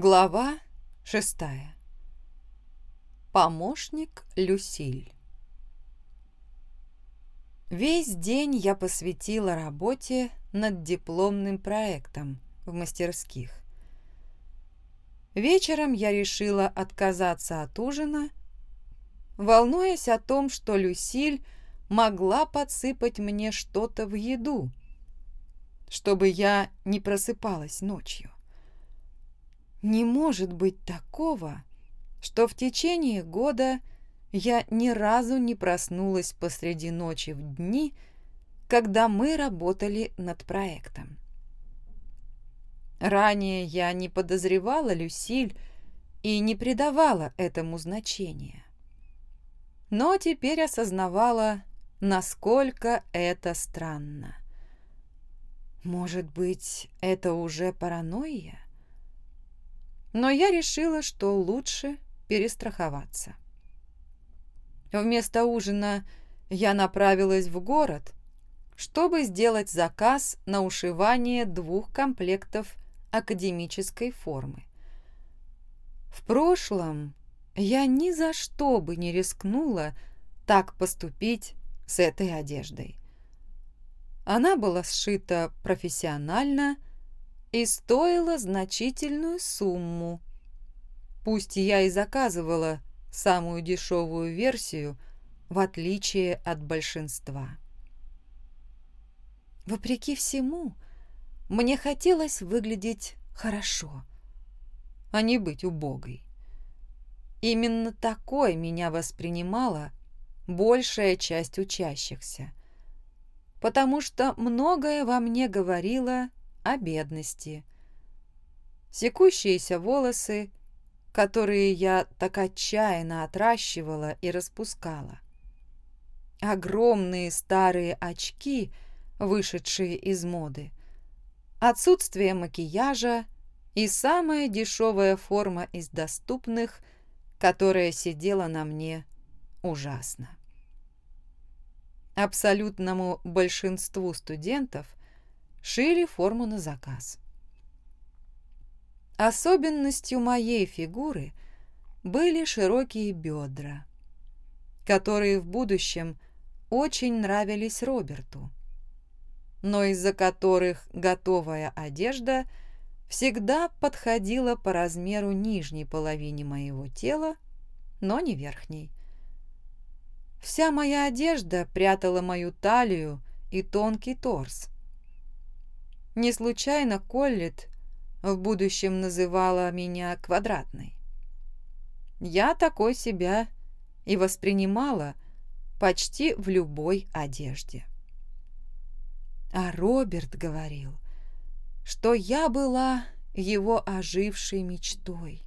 Глава шестая. Помощник Люсиль. Весь день я посвятила работе над дипломным проектом в мастерских. Вечером я решила отказаться от ужина, волнуясь о том, что Люсиль могла подсыпать мне что-то в еду, чтобы я не просыпалась ночью. Не может быть такого, что в течение года я ни разу не проснулась посреди ночи в дни, когда мы работали над проектом. Ранее я не подозревала Люсиль и не придавала этому значения. Но теперь осознавала, насколько это странно. Может быть, это уже паранойя? Но я решила, что лучше перестраховаться. Вместо ужина я направилась в город, чтобы сделать заказ на ушивание двух комплектов академической формы. В прошлом я ни за что бы не рискнула так поступить с этой одеждой. Она была сшита профессионально и стоила значительную сумму. Пусть я и заказывала самую дешевую версию, в отличие от большинства. Вопреки всему, мне хотелось выглядеть хорошо, а не быть убогой. Именно такой меня воспринимала большая часть учащихся, потому что многое во мне говорило о бедности. Секущиеся волосы, которые я так отчаянно отращивала и распускала. Огромные старые очки, вышедшие из моды. Отсутствие макияжа и самая дешевая форма из доступных, которая сидела на мне ужасно. Абсолютному большинству студентов шили форму на заказ. Особенностью моей фигуры были широкие бедра, которые в будущем очень нравились Роберту, но из-за которых готовая одежда всегда подходила по размеру нижней половине моего тела, но не верхней. Вся моя одежда прятала мою талию и тонкий торс. Не случайно Коллет в будущем называла меня квадратной. Я такой себя и воспринимала почти в любой одежде. А Роберт говорил, что я была его ожившей мечтой,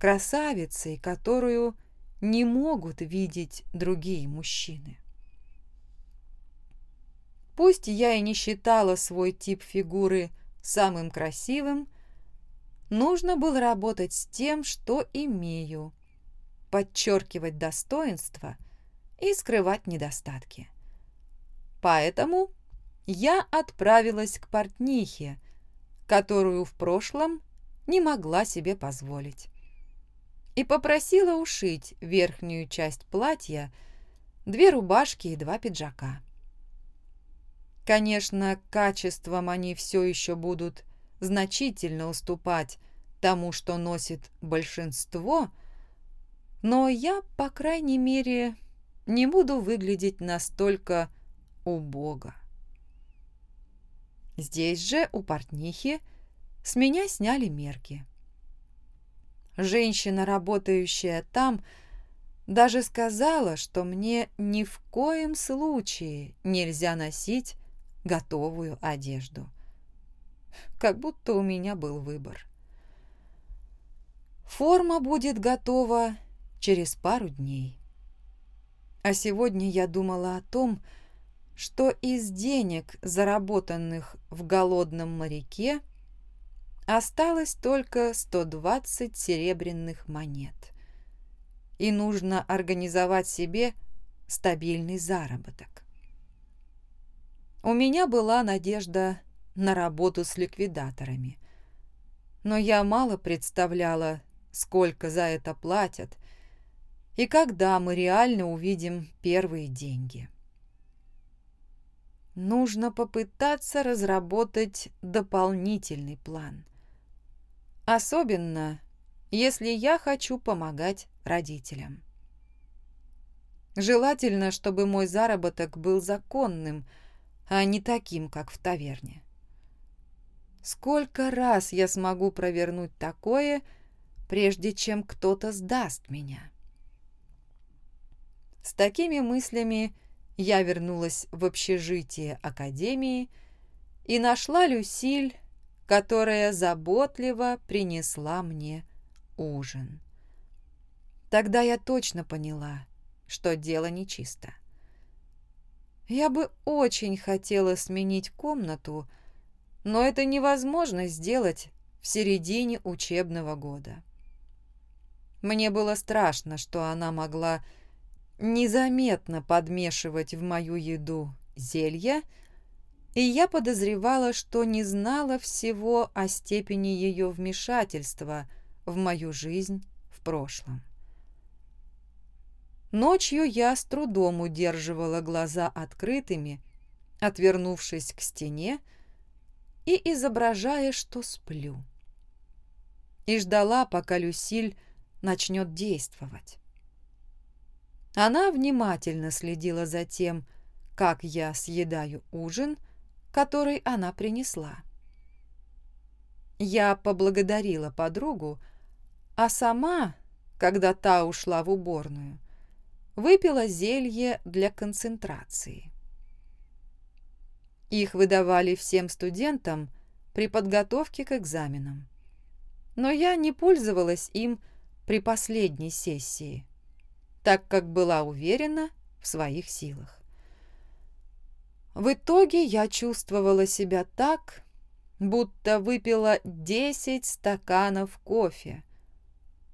красавицей, которую не могут видеть другие мужчины. Пусть я и не считала свой тип фигуры самым красивым, нужно было работать с тем, что имею, подчеркивать достоинства и скрывать недостатки. Поэтому я отправилась к портнихе, которую в прошлом не могла себе позволить, и попросила ушить верхнюю часть платья, две рубашки и два пиджака. Конечно, качеством они все еще будут значительно уступать тому, что носит большинство, но я, по крайней мере, не буду выглядеть настолько убого. Здесь же, у портнихи, с меня сняли мерки. Женщина, работающая там, даже сказала, что мне ни в коем случае нельзя носить готовую одежду. Как будто у меня был выбор. Форма будет готова через пару дней. А сегодня я думала о том, что из денег, заработанных в голодном моряке, осталось только 120 серебряных монет. И нужно организовать себе стабильный заработок. У меня была надежда на работу с ликвидаторами. но я мало представляла, сколько за это платят и когда мы реально увидим первые деньги. Нужно попытаться разработать дополнительный план. Особенно, если я хочу помогать родителям. Желательно, чтобы мой заработок был законным, а не таким, как в таверне. Сколько раз я смогу провернуть такое, прежде чем кто-то сдаст меня? С такими мыслями я вернулась в общежитие академии и нашла Люсиль, которая заботливо принесла мне ужин. Тогда я точно поняла, что дело нечисто. Я бы очень хотела сменить комнату, но это невозможно сделать в середине учебного года. Мне было страшно, что она могла незаметно подмешивать в мою еду зелья, и я подозревала, что не знала всего о степени ее вмешательства в мою жизнь в прошлом. Ночью я с трудом удерживала глаза открытыми, отвернувшись к стене и изображая, что сплю. И ждала, пока Люсиль начнет действовать. Она внимательно следила за тем, как я съедаю ужин, который она принесла. Я поблагодарила подругу, а сама, когда та ушла в уборную, выпила зелье для концентрации. Их выдавали всем студентам при подготовке к экзаменам. Но я не пользовалась им при последней сессии, так как была уверена в своих силах. В итоге я чувствовала себя так, будто выпила 10 стаканов кофе,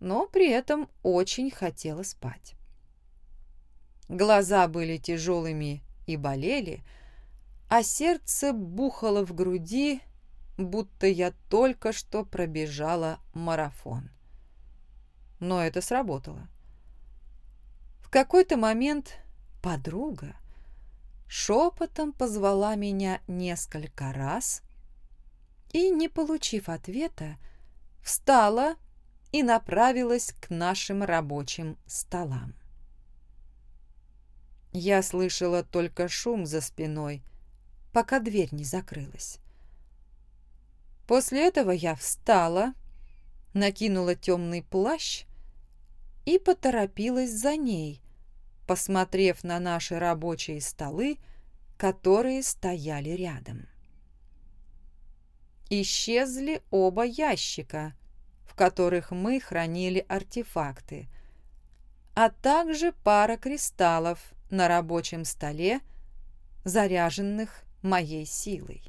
но при этом очень хотела спать. Глаза были тяжелыми и болели, а сердце бухало в груди, будто я только что пробежала марафон. Но это сработало. В какой-то момент подруга шепотом позвала меня несколько раз и, не получив ответа, встала и направилась к нашим рабочим столам. Я слышала только шум за спиной, пока дверь не закрылась. После этого я встала, накинула темный плащ и поторопилась за ней, посмотрев на наши рабочие столы, которые стояли рядом. Исчезли оба ящика, в которых мы хранили артефакты, а также пара кристаллов, на рабочем столе, заряженных моей силой.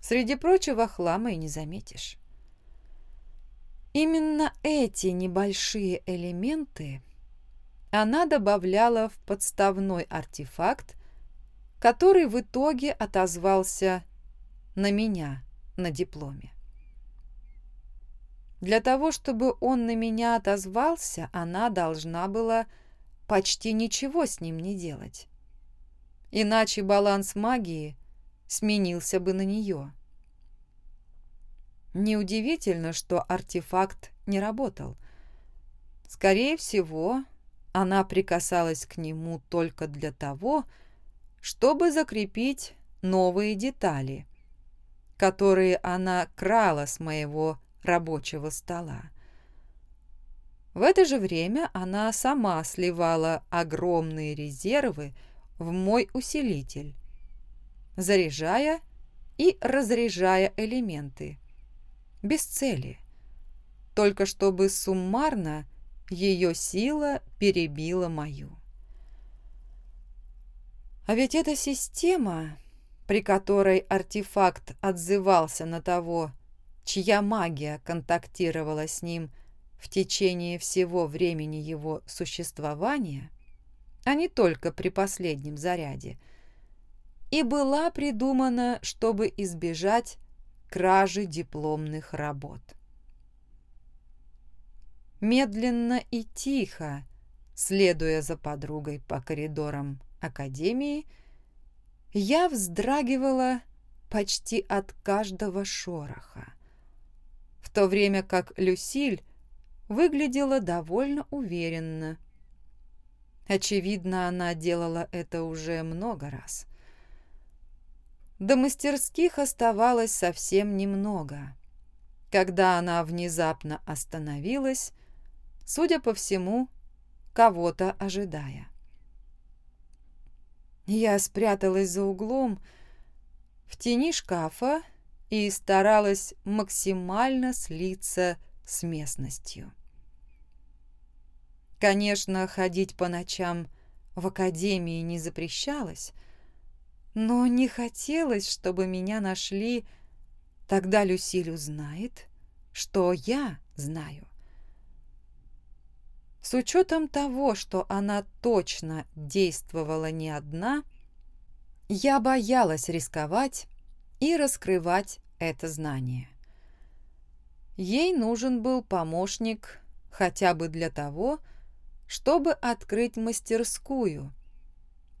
Среди прочего хлама и не заметишь. Именно эти небольшие элементы она добавляла в подставной артефакт, который в итоге отозвался на меня на дипломе. Для того, чтобы он на меня отозвался, она должна была почти ничего с ним не делать. Иначе баланс магии сменился бы на нее. Неудивительно, что артефакт не работал. Скорее всего, она прикасалась к нему только для того, чтобы закрепить новые детали, которые она крала с моего рабочего стола. В это же время она сама сливала огромные резервы в мой усилитель, заряжая и разряжая элементы, без цели, только чтобы суммарно ее сила перебила мою. А ведь эта система, при которой артефакт отзывался на того, чья магия контактировала с ним – в течение всего времени его существования, а не только при последнем заряде, и была придумана, чтобы избежать кражи дипломных работ. Медленно и тихо, следуя за подругой по коридорам академии, я вздрагивала почти от каждого шороха, в то время как Люсиль выглядела довольно уверенно. Очевидно, она делала это уже много раз. До мастерских оставалось совсем немного. Когда она внезапно остановилась, судя по всему, кого-то ожидая. Я спряталась за углом в тени шкафа и старалась максимально слиться с местностью. Конечно, ходить по ночам в академии не запрещалось, но не хотелось, чтобы меня нашли. Тогда Люсиль узнает, что я знаю. С учетом того, что она точно действовала не одна, я боялась рисковать и раскрывать это знание. Ей нужен был помощник хотя бы для того, чтобы открыть мастерскую,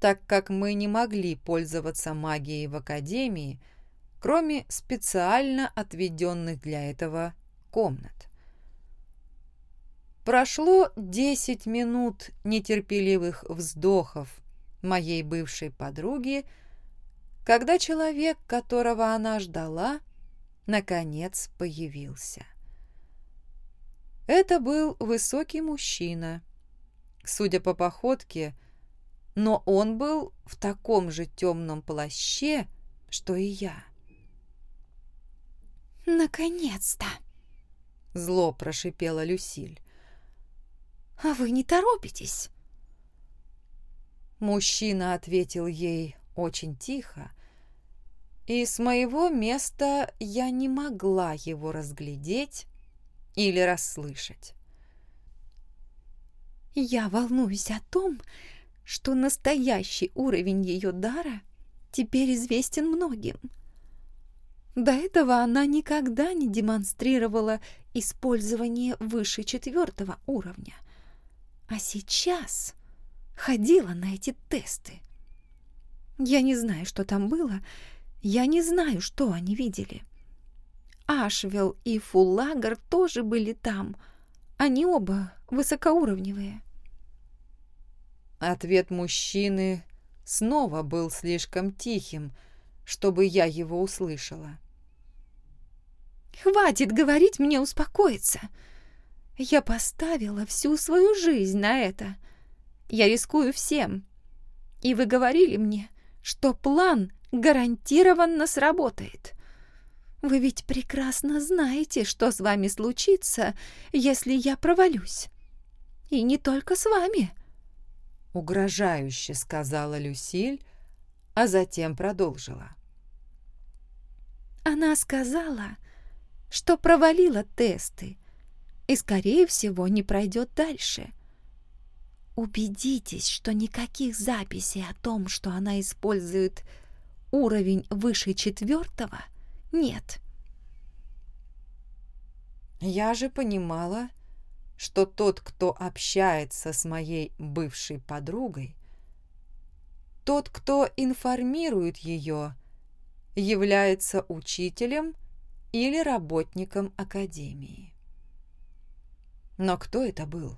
так как мы не могли пользоваться магией в академии, кроме специально отведенных для этого комнат. Прошло десять минут нетерпеливых вздохов моей бывшей подруги, когда человек, которого она ждала, наконец появился. Это был высокий мужчина. Судя по походке, но он был в таком же темном плаще, что и я. «Наконец-то!» — зло прошипела Люсиль. «А вы не торопитесь?» Мужчина ответил ей очень тихо, и с моего места я не могла его разглядеть или расслышать. «Я волнуюсь о том, что настоящий уровень ее дара теперь известен многим. До этого она никогда не демонстрировала использование выше четвертого уровня, а сейчас ходила на эти тесты. Я не знаю, что там было, я не знаю, что они видели. Ашвелл и Фуллагер тоже были там. Они оба высокоуровневые. Ответ мужчины снова был слишком тихим, чтобы я его услышала. «Хватит говорить мне успокоиться. Я поставила всю свою жизнь на это. Я рискую всем. И вы говорили мне, что план гарантированно сработает. Вы ведь прекрасно знаете, что с вами случится, если я провалюсь. И не только с вами. Угрожающе сказала Люсиль, а затем продолжила. Она сказала, что провалила тесты и, скорее всего, не пройдет дальше. Убедитесь, что никаких записей о том, что она использует уровень выше четвертого, нет. Я же понимала, что тот, кто общается с моей бывшей подругой, тот, кто информирует ее, является учителем или работником академии. Но кто это был?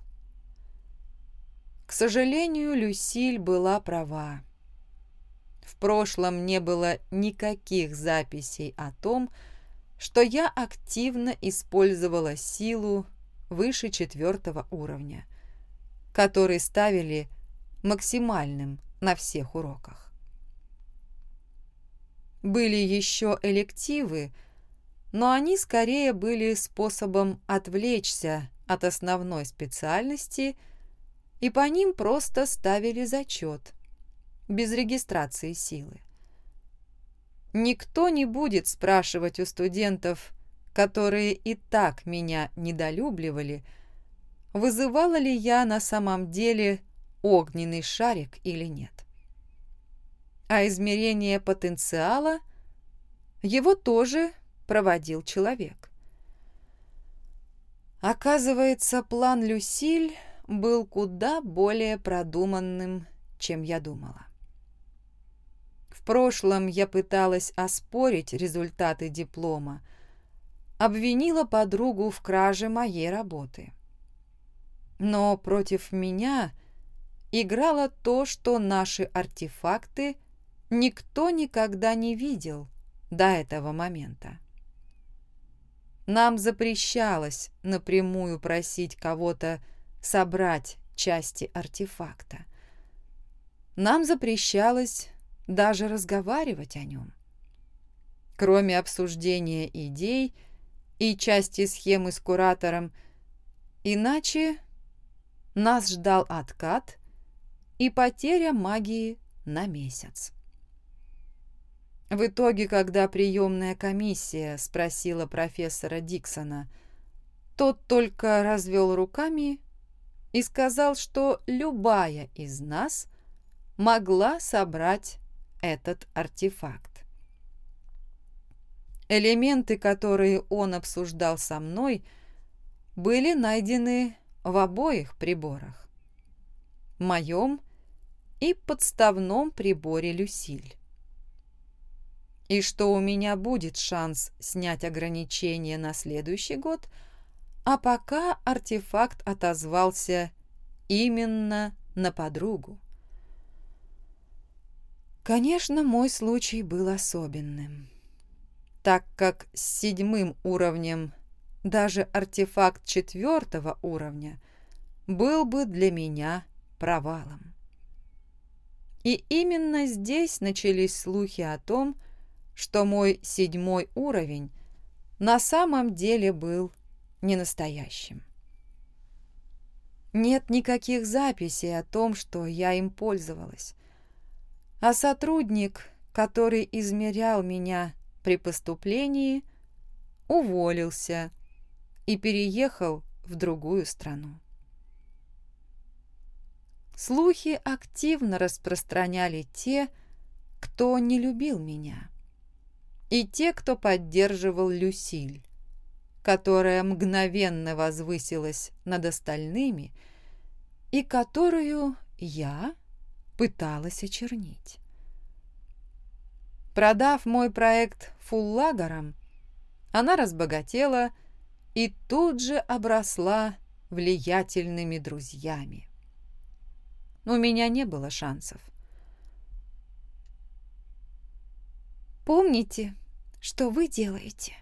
К сожалению, Люсиль была права. В прошлом не было никаких записей о том, что я активно использовала силу выше четвертого уровня, который ставили максимальным на всех уроках. Были еще элективы, но они скорее были способом отвлечься от основной специальности, и по ним просто ставили зачет – без регистрации силы. Никто не будет спрашивать у студентов, которые и так меня недолюбливали, вызывала ли я на самом деле огненный шарик или нет. А измерение потенциала его тоже проводил человек. Оказывается, план Люсиль был куда более продуманным, чем я думала. В прошлом я пыталась оспорить результаты диплома, обвинила подругу в краже моей работы. Но против меня играло то, что наши артефакты никто никогда не видел до этого момента. Нам запрещалось напрямую просить кого-то собрать части артефакта. Нам запрещалось даже разговаривать о нем. Кроме обсуждения идей и части схемы с куратором, иначе нас ждал откат и потеря магии на месяц. В итоге, когда приемная комиссия спросила профессора Диксона, тот только развел руками и сказал, что любая из нас могла собрать этот артефакт. Элементы, которые он обсуждал со мной, были найдены в обоих приборах. Моем и подставном приборе «Люсиль». И что у меня будет шанс снять ограничения на следующий год, а пока артефакт отозвался именно на подругу. Конечно, мой случай был особенным, так как с седьмым уровнем даже артефакт четвертого уровня был бы для меня провалом. И именно здесь начались слухи о том, что мой седьмой уровень на самом деле был не настоящим. Нет никаких записей о том, что я им пользовалась а сотрудник, который измерял меня при поступлении, уволился и переехал в другую страну. Слухи активно распространяли те, кто не любил меня, и те, кто поддерживал Люсиль, которая мгновенно возвысилась над остальными и которую я пыталась очернить. Продав мой проект фуллагерам, она разбогатела и тут же обросла влиятельными друзьями. У меня не было шансов. «Помните, что вы делаете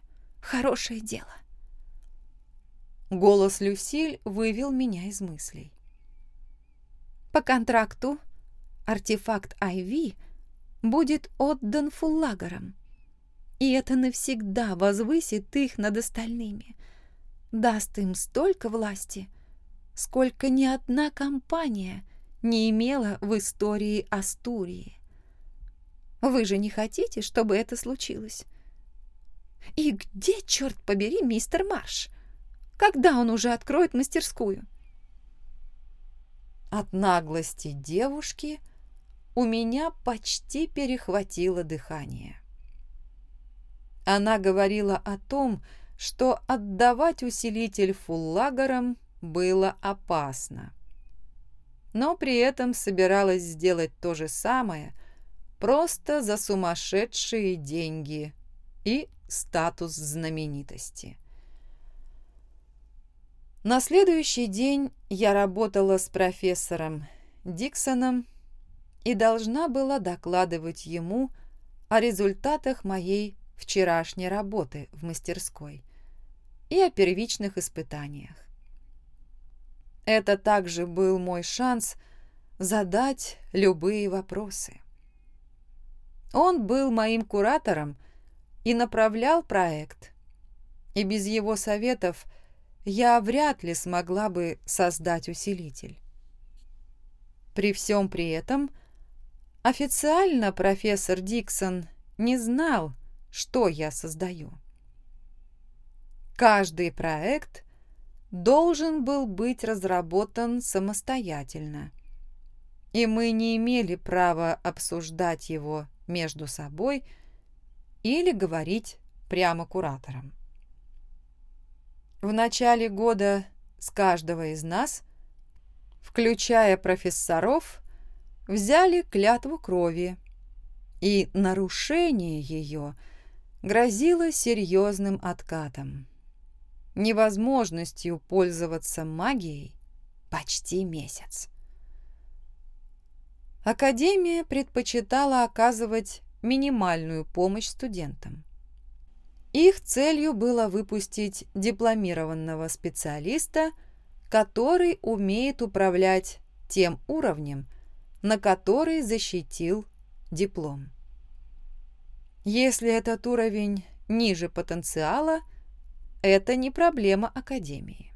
хорошее дело». Голос Люсиль вывел меня из мыслей. «По контракту артефакт Айви будет отдан фуллагерам, и это навсегда возвысит их над остальными, даст им столько власти, сколько ни одна компания не имела в истории Астурии. Вы же не хотите, чтобы это случилось? И где, черт побери, мистер Марш? Когда он уже откроет мастерскую? От наглости девушки у меня почти перехватило дыхание. Она говорила о том, что отдавать усилитель фуллагерам было опасно. Но при этом собиралась сделать то же самое, просто за сумасшедшие деньги и статус знаменитости. На следующий день я работала с профессором Диксоном и должна была докладывать ему о результатах моей вчерашней работы в мастерской и о первичных испытаниях. Это также был мой шанс задать любые вопросы. Он был моим куратором и направлял проект, и без его советов я вряд ли смогла бы создать усилитель. При всем при этом – Официально профессор Диксон не знал, что я создаю. Каждый проект должен был быть разработан самостоятельно, и мы не имели права обсуждать его между собой или говорить прямо куратором. В начале года с каждого из нас, включая профессоров, взяли клятву крови, и нарушение ее грозило серьезным откатом, невозможностью пользоваться магией почти месяц. Академия предпочитала оказывать минимальную помощь студентам. Их целью было выпустить дипломированного специалиста, который умеет управлять тем уровнем, на который защитил диплом. Если этот уровень ниже потенциала, это не проблема Академии.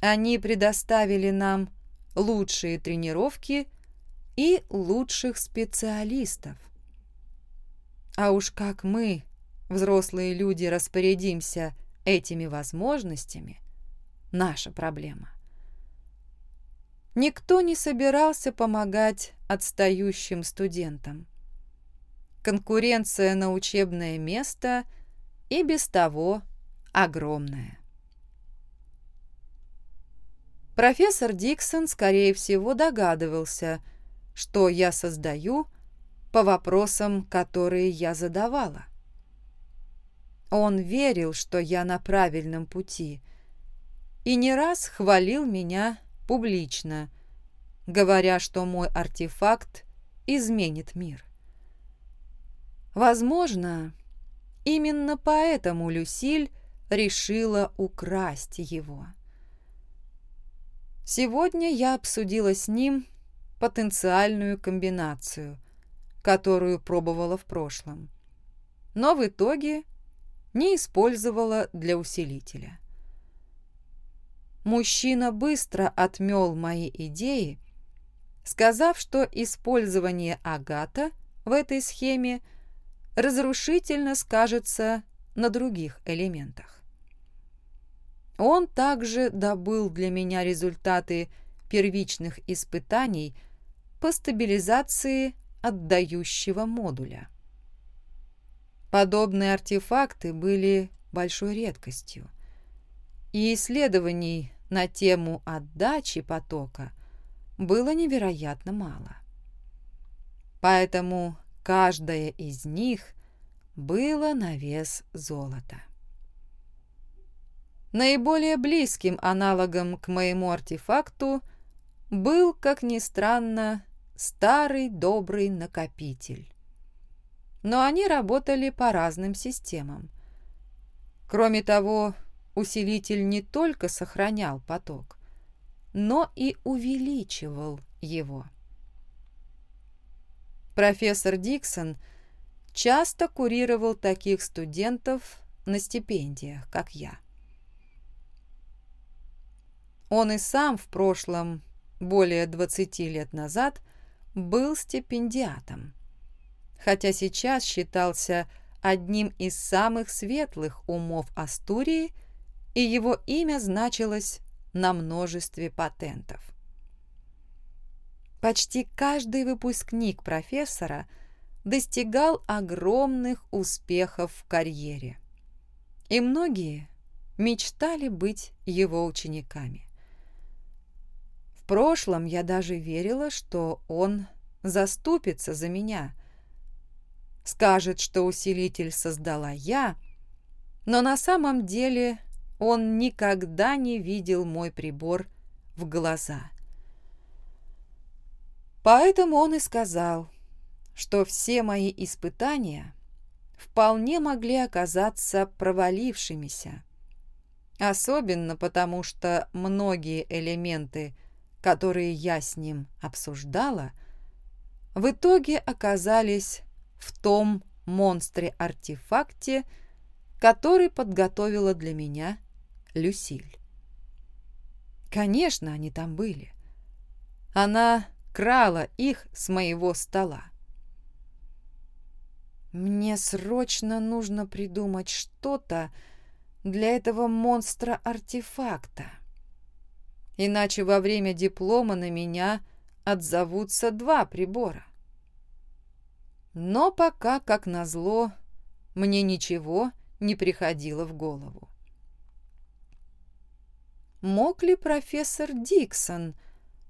Они предоставили нам лучшие тренировки и лучших специалистов. А уж как мы, взрослые люди, распорядимся этими возможностями – наша проблема. Никто не собирался помогать отстающим студентам. Конкуренция на учебное место и без того огромная. Профессор Диксон, скорее всего, догадывался, что я создаю по вопросам, которые я задавала. Он верил, что я на правильном пути, и не раз хвалил меня публично, говоря, что мой артефакт изменит мир. Возможно, именно поэтому Люсиль решила украсть его. Сегодня я обсудила с ним потенциальную комбинацию, которую пробовала в прошлом, но в итоге не использовала для усилителя. Мужчина быстро отмел мои идеи, сказав, что использование агата в этой схеме разрушительно скажется на других элементах. Он также добыл для меня результаты первичных испытаний по стабилизации отдающего модуля. Подобные артефакты были большой редкостью, и исследований на тему отдачи потока было невероятно мало. Поэтому каждая из них было на вес золота. Наиболее близким аналогом к моему артефакту был, как ни странно, старый добрый накопитель. Но они работали по разным системам. Кроме того, усилитель не только сохранял поток, но и увеличивал его. Профессор Диксон часто курировал таких студентов на стипендиях, как я. Он и сам в прошлом, более 20 лет назад, был стипендиатом, хотя сейчас считался одним из самых светлых умов Астурии – и его имя значилось на множестве патентов. Почти каждый выпускник профессора достигал огромных успехов в карьере, и многие мечтали быть его учениками. В прошлом я даже верила, что он заступится за меня, скажет, что усилитель создала я, но на самом деле он никогда не видел мой прибор в глаза. Поэтому он и сказал, что все мои испытания вполне могли оказаться провалившимися. Особенно потому, что многие элементы, которые я с ним обсуждала, в итоге оказались в том монстре-артефакте, который подготовила для меня Люсиль. Конечно, они там были. Она крала их с моего стола. Мне срочно нужно придумать что-то для этого монстра-артефакта. Иначе во время диплома на меня отзовутся два прибора. Но пока, как назло, мне ничего не приходило в голову. Мог ли профессор Диксон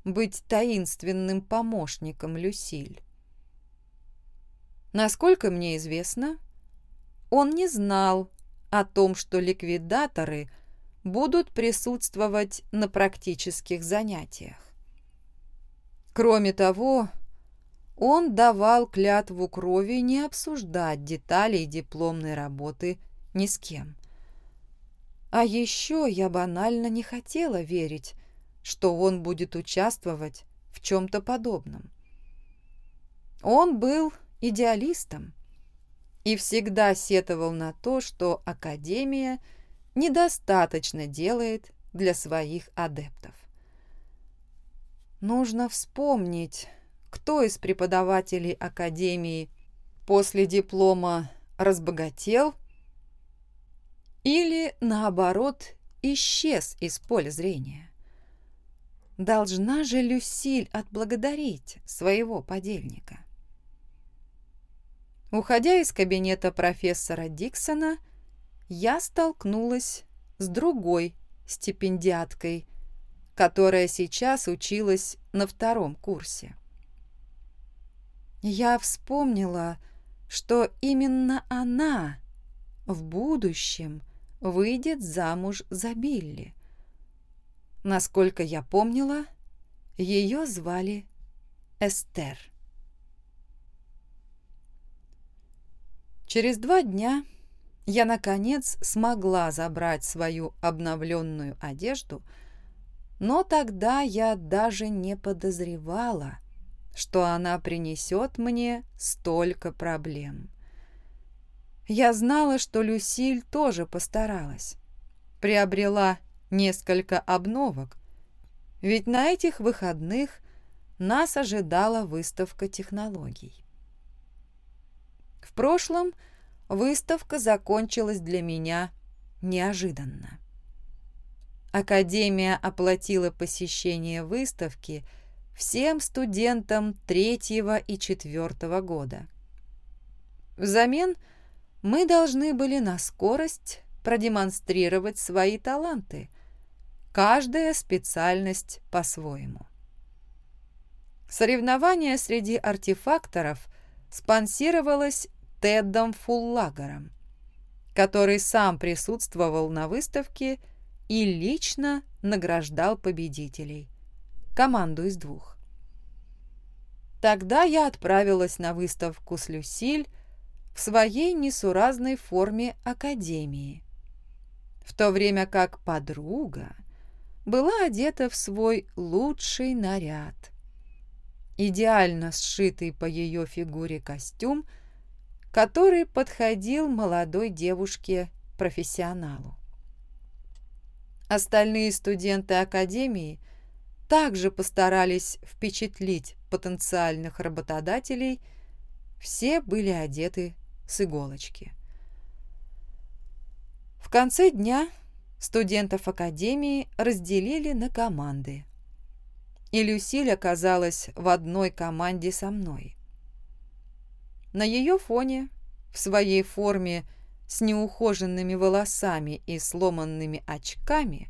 быть таинственным помощником Люсиль? Насколько мне известно, он не знал о том, что ликвидаторы будут присутствовать на практических занятиях. Кроме того, он давал клятву крови не обсуждать детали дипломной работы ни с кем. А еще я банально не хотела верить, что он будет участвовать в чем-то подобном. Он был идеалистом и всегда сетовал на то, что Академия недостаточно делает для своих адептов. Нужно вспомнить, кто из преподавателей Академии после диплома разбогател или, наоборот, исчез из поля зрения. Должна же Люсиль отблагодарить своего подельника. Уходя из кабинета профессора Диксона, я столкнулась с другой стипендиаткой, которая сейчас училась на втором курсе. Я вспомнила, что именно она в будущем выйдет замуж за Билли. Насколько я помнила, ее звали Эстер. Через два дня я, наконец, смогла забрать свою обновленную одежду, но тогда я даже не подозревала, что она принесет мне столько проблем. Я знала, что Люсиль тоже постаралась. Приобрела несколько обновок, ведь на этих выходных нас ожидала выставка технологий. В прошлом выставка закончилась для меня неожиданно. Академия оплатила посещение выставки всем студентам третьего и четвертого года. Взамен мы должны были на скорость продемонстрировать свои таланты, каждая специальность по-своему. Соревнование среди артефакторов спонсировалось Тедом Фуллагером, который сам присутствовал на выставке и лично награждал победителей, команду из двух. Тогда я отправилась на выставку с Люсиль в своей несуразной форме академии, в то время как подруга была одета в свой лучший наряд. Идеально сшитый по ее фигуре костюм – который подходил молодой девушке-профессионалу. Остальные студенты академии также постарались впечатлить потенциальных работодателей, все были одеты с иголочки. В конце дня студентов академии разделили на команды, и Люсиль оказалась в одной команде со мной. На ее фоне, в своей форме с неухоженными волосами и сломанными очками,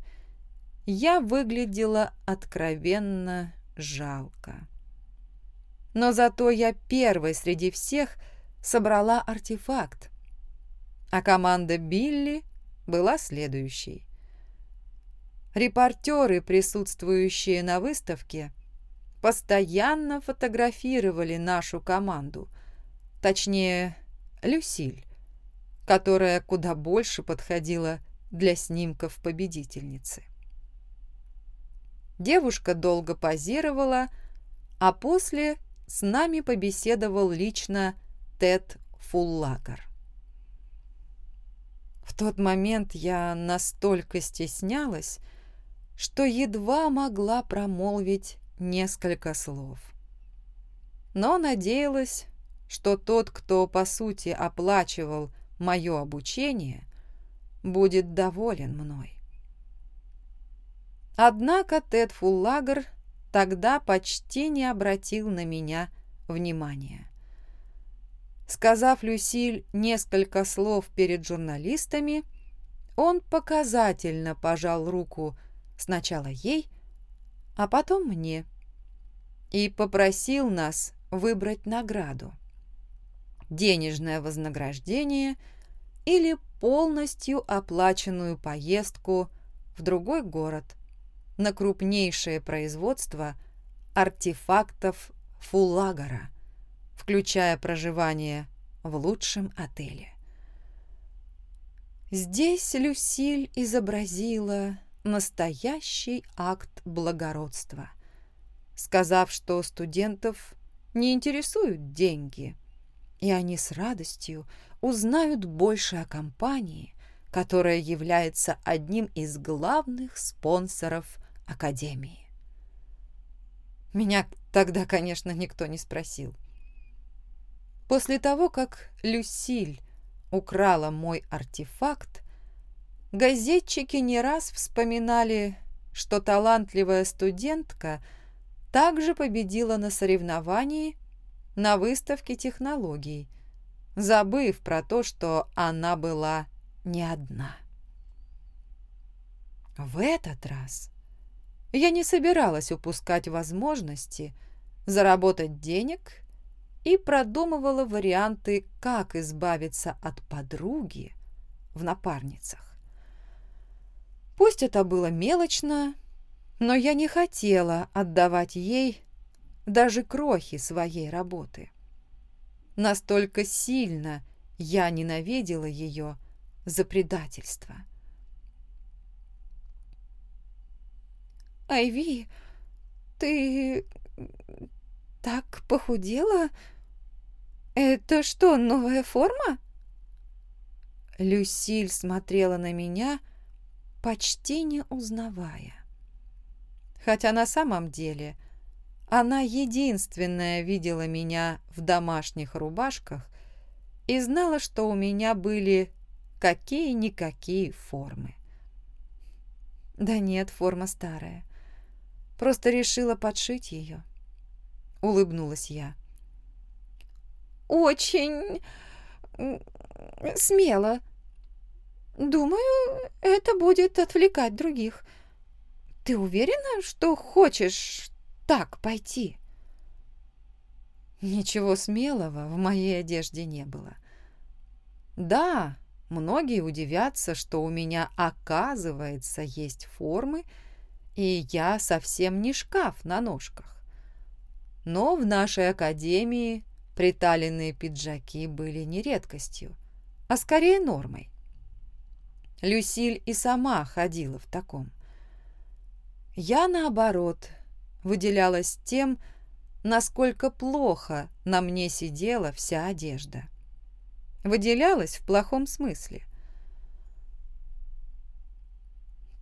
я выглядела откровенно жалко. Но зато я первой среди всех собрала артефакт, а команда Билли была следующей. Репортеры, присутствующие на выставке, постоянно фотографировали нашу команду – Точнее, Люсиль, которая куда больше подходила для снимков победительницы. Девушка долго позировала, а после с нами побеседовал лично Тед Фуллагер. В тот момент я настолько стеснялась, что едва могла промолвить несколько слов. Но надеялась, что тот, кто, по сути, оплачивал мое обучение, будет доволен мной. Однако Тед Фуллагер тогда почти не обратил на меня внимания. Сказав Люсиль несколько слов перед журналистами, он показательно пожал руку сначала ей, а потом мне и попросил нас выбрать награду. Денежное вознаграждение или полностью оплаченную поездку в другой город на крупнейшее производство артефактов Фуллагора, включая проживание в лучшем отеле. Здесь Люсиль изобразила настоящий акт благородства, сказав, что студентов не интересуют деньги, и они с радостью узнают больше о компании, которая является одним из главных спонсоров Академии. Меня тогда, конечно, никто не спросил. После того, как Люсиль украла мой артефакт, газетчики не раз вспоминали, что талантливая студентка также победила на соревновании на выставке технологий, забыв про то, что она была не одна. В этот раз я не собиралась упускать возможности заработать денег и продумывала варианты, как избавиться от подруги в напарницах. Пусть это было мелочно, но я не хотела отдавать ей даже крохи своей работы. Настолько сильно я ненавидела ее за предательство. «Айви, ты так похудела? Это что, новая форма?» Люсиль смотрела на меня, почти не узнавая. Хотя на самом деле она единственная видела меня в домашних рубашках и знала, что у меня были какие-никакие формы. Да нет, форма старая. Просто решила подшить ее. Улыбнулась я. Очень смело. Думаю, это будет отвлекать других. Ты уверена, что хочешь так пойти? Ничего смелого в моей одежде не было. Да, многие удивятся, что у меня, оказывается, есть формы, и я совсем не шкаф на ножках. Но в нашей академии приталенные пиджаки были не редкостью, а скорее нормой. Люсиль и сама ходила в таком. Я, наоборот, выделялась тем, насколько плохо на мне сидела вся одежда. Выделялась в плохом смысле.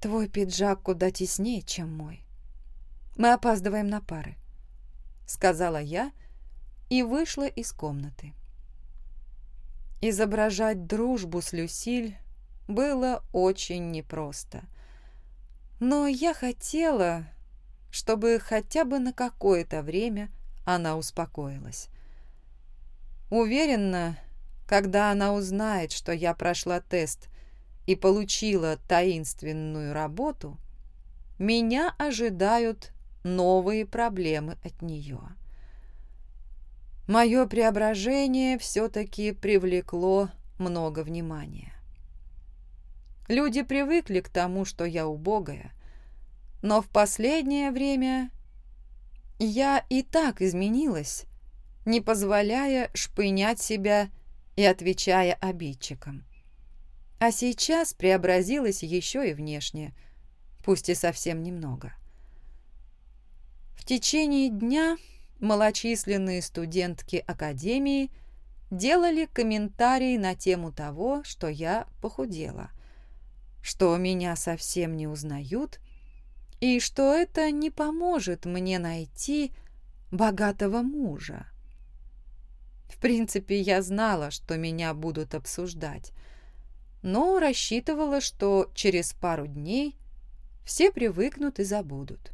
Твой пиджак куда теснее, чем мой. Мы опаздываем на пары, сказала я и вышла из комнаты. Изображать дружбу с Люсиль было очень непросто. Но я хотела, чтобы хотя бы на какое-то время она успокоилась. Уверена, когда она узнает, что я прошла тест и получила таинственную работу, меня ожидают новые проблемы от нее. Мое преображение все-таки привлекло много внимания. Люди привыкли к тому, что я убогая, но в последнее время я и так изменилась, не позволяя шпынять себя и отвечая обидчикам. А сейчас преобразилась еще и внешне, пусть и совсем немного. В течение дня малочисленные студентки Академии делали комментарии на тему того, что я похудела, что меня совсем не узнают и что это не поможет мне найти богатого мужа. В принципе, я знала, что меня будут обсуждать, но рассчитывала, что через пару дней все привыкнут и забудут.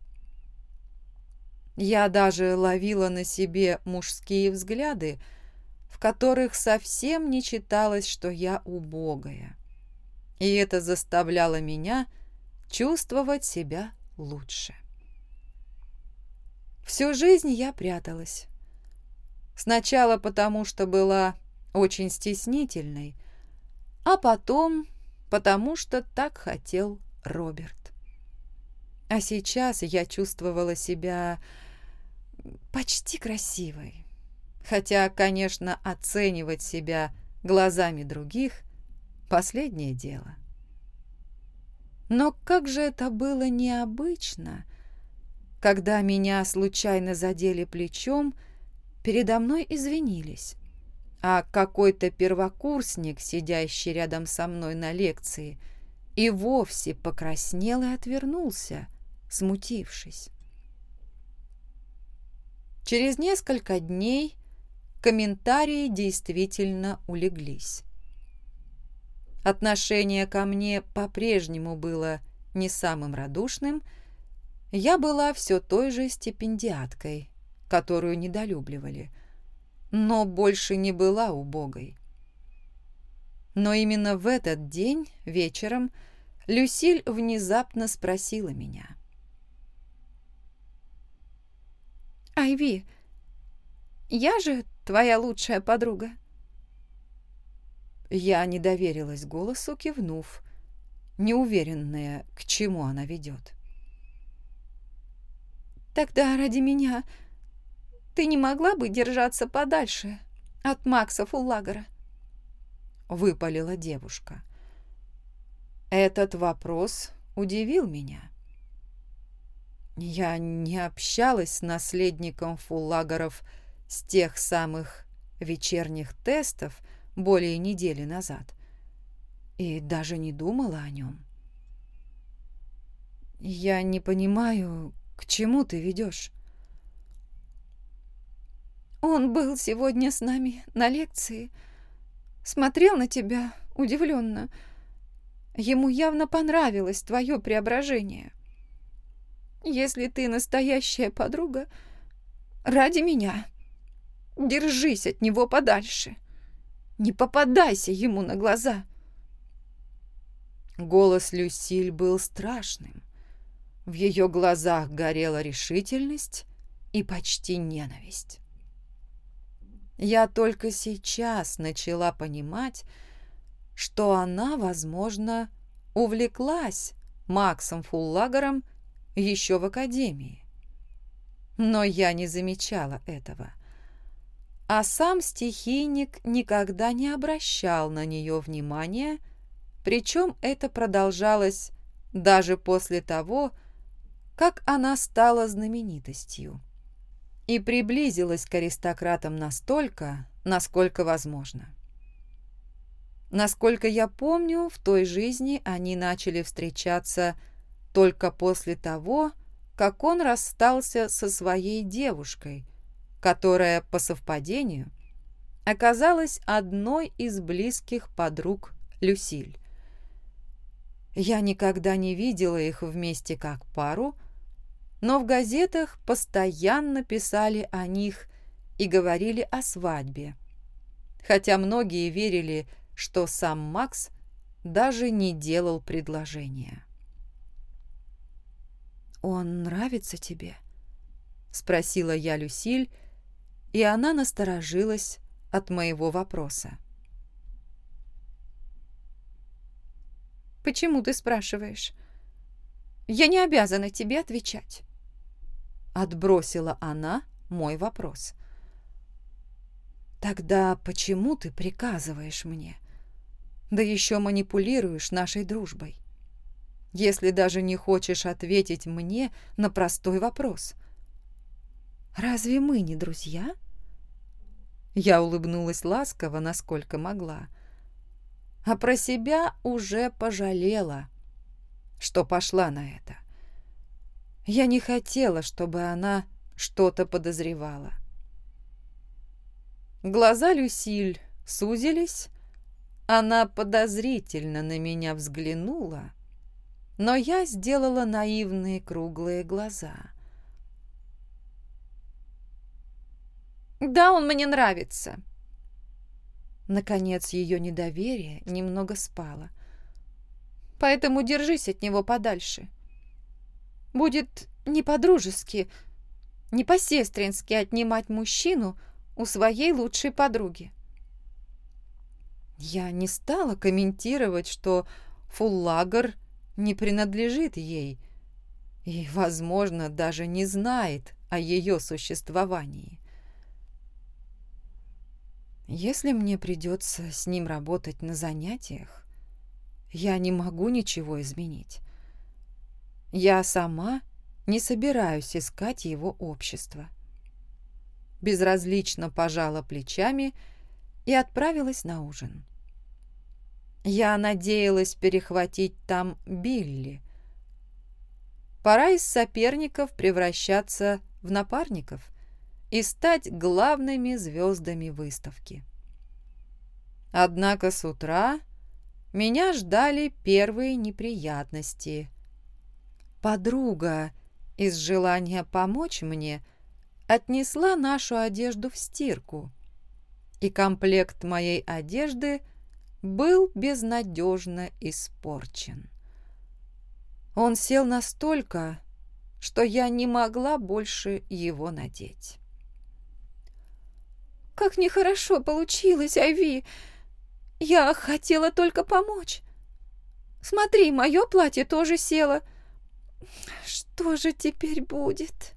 Я даже ловила на себе мужские взгляды, в которых совсем не читалось, что я убогая. И это заставляло меня чувствовать себя лучше. Всю жизнь я пряталась. Сначала потому, что была очень стеснительной, а потом потому, что так хотел Роберт. А сейчас я чувствовала себя почти красивой. Хотя, конечно, оценивать себя глазами других – последнее дело. Но как же это было необычно, когда меня случайно задели плечом, передо мной извинились, а какой-то первокурсник, сидящий рядом со мной на лекции, и вовсе покраснел и отвернулся, смутившись. Через несколько дней комментарии действительно улеглись. Отношение ко мне по-прежнему было не самым радушным. Я была все той же стипендиаткой, которую недолюбливали, но больше не была убогой. Но именно в этот день вечером Люсиль внезапно спросила меня. «Айви, я же твоя лучшая подруга?» Я не доверилась голосу, кивнув, неуверенная, к чему она ведет. «Тогда ради меня ты не могла бы держаться подальше от Макса Фуллагера?» Выпалила девушка. Этот вопрос удивил меня. Я не общалась с наследником фуллагеров с тех самых вечерних тестов более недели назад и даже не думала о нем. «Я не понимаю, к чему ты ведешь?» «Он был сегодня с нами на лекции, смотрел на тебя удивленно. Ему явно понравилось твое преображение». Если ты настоящая подруга, ради меня, держись от него подальше. Не попадайся ему на глаза. Голос Люсиль был страшным. В ее глазах горела решительность и почти ненависть. Я только сейчас начала понимать, что она, возможно, увлеклась Максом Фуллагером еще в академии. Но я не замечала этого. А сам стихийник никогда не обращал на нее внимания, причем это продолжалось даже после того, как она стала знаменитостью и приблизилась к аристократам настолько, насколько возможно. Насколько я помню, в той жизни они начали встречаться только после того, как он расстался со своей девушкой, которая, по совпадению, оказалась одной из близких подруг Люсиль. Я никогда не видела их вместе как пару, но в газетах постоянно писали о них и говорили о свадьбе, хотя многие верили, что сам Макс даже не делал предложения. «Он нравится тебе?» — спросила я Люсиль, и она насторожилась от моего вопроса. «Почему ты спрашиваешь? Я не обязана тебе отвечать». Отбросила она мой вопрос. «Тогда почему ты приказываешь мне? Да еще манипулируешь нашей дружбой?» Если даже не хочешь ответить мне на простой вопрос. «Разве мы не друзья?» Я улыбнулась ласково, насколько могла, а про себя уже пожалела, что пошла на это. Я не хотела, чтобы она что-то подозревала. Глаза Люсиль сузились, она подозрительно на меня взглянула, но я сделала наивные круглые глаза. «Да, он мне нравится. Наконец ее недоверие немного спало. Поэтому держись от него подальше. Будет не по-дружески, не по-сестрински отнимать мужчину у своей лучшей подруги. Я не стала комментировать, что Фуллагер не принадлежит ей и, возможно, даже не знает о ее существовании. Если мне придется с ним работать на занятиях, я не могу ничего изменить. Я сама не собираюсь искать его общество. Безразлично пожала плечами и отправилась на ужин. Я надеялась перехватить там Билли. Пора из соперников превращаться в напарников и стать главными звездами выставки. Однако с утра меня ждали первые неприятности. Подруга из желания помочь мне отнесла нашу одежду в стирку, и комплект моей одежды был безнадежно испорчен. Он сел настолько, что я не могла больше его надеть. Как нехорошо получилось, Айви. Я хотела только помочь. Смотри, мое платье тоже село. Что же теперь будет?»